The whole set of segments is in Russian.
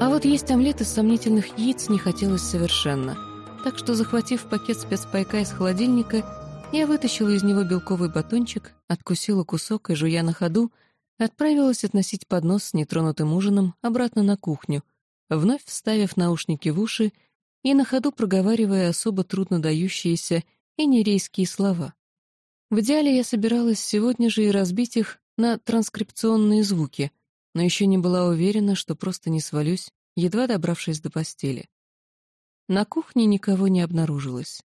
А вот есть омлет из сомнительных яиц не хотелось совершенно. Так что, захватив пакет спецпайка из холодильника, я вытащила из него белковый батончик, откусила кусок и, жуя на ходу, отправилась относить поднос с нетронутым ужином обратно на кухню, вновь вставив наушники в уши и на ходу проговаривая особо трудно дающиеся и нерейские слова. В идеале я собиралась сегодня же и разбить их на транскрипционные звуки, но еще не была уверена, что просто не свалюсь, едва добравшись до постели. На кухне никого не обнаружилось.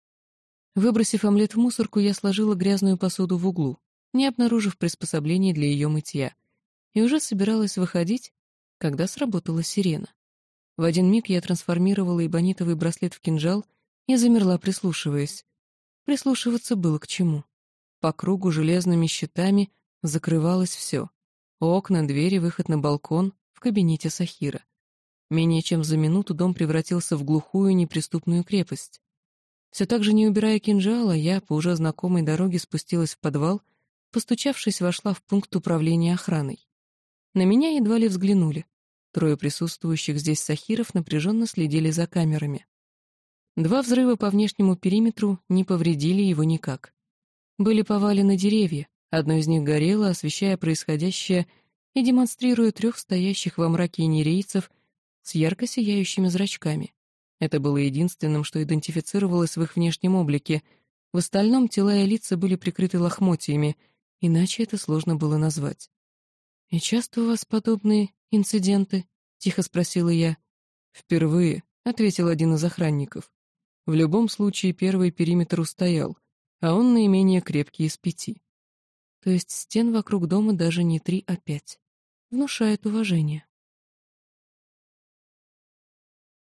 Выбросив омлет в мусорку, я сложила грязную посуду в углу, не обнаружив приспособлений для ее мытья, и уже собиралась выходить, когда сработала сирена. В один миг я трансформировала эбонитовый браслет в кинжал и замерла, прислушиваясь. Прислушиваться было к чему. По кругу железными щитами закрывалось все. Окна, двери, выход на балкон, в кабинете Сахира. Менее чем за минуту дом превратился в глухую неприступную крепость. Все так же не убирая кинжала, я по уже знакомой дороге спустилась в подвал, постучавшись, вошла в пункт управления охраной. На меня едва ли взглянули. Трое присутствующих здесь сахиров напряженно следили за камерами. Два взрыва по внешнему периметру не повредили его никак. Были повалены деревья, одно из них горело, освещая происходящее и демонстрируя трех стоящих во мраке нерейцев с ярко сияющими зрачками. Это было единственным, что идентифицировалось в их внешнем облике. В остальном тела и лица были прикрыты лохмотьями, иначе это сложно было назвать. «И часто у вас подобные инциденты?» — тихо спросила я. «Впервые», — ответил один из охранников. «В любом случае первый периметр устоял, а он наименее крепкий из пяти. То есть стен вокруг дома даже не три, а пять. Внушает уважение».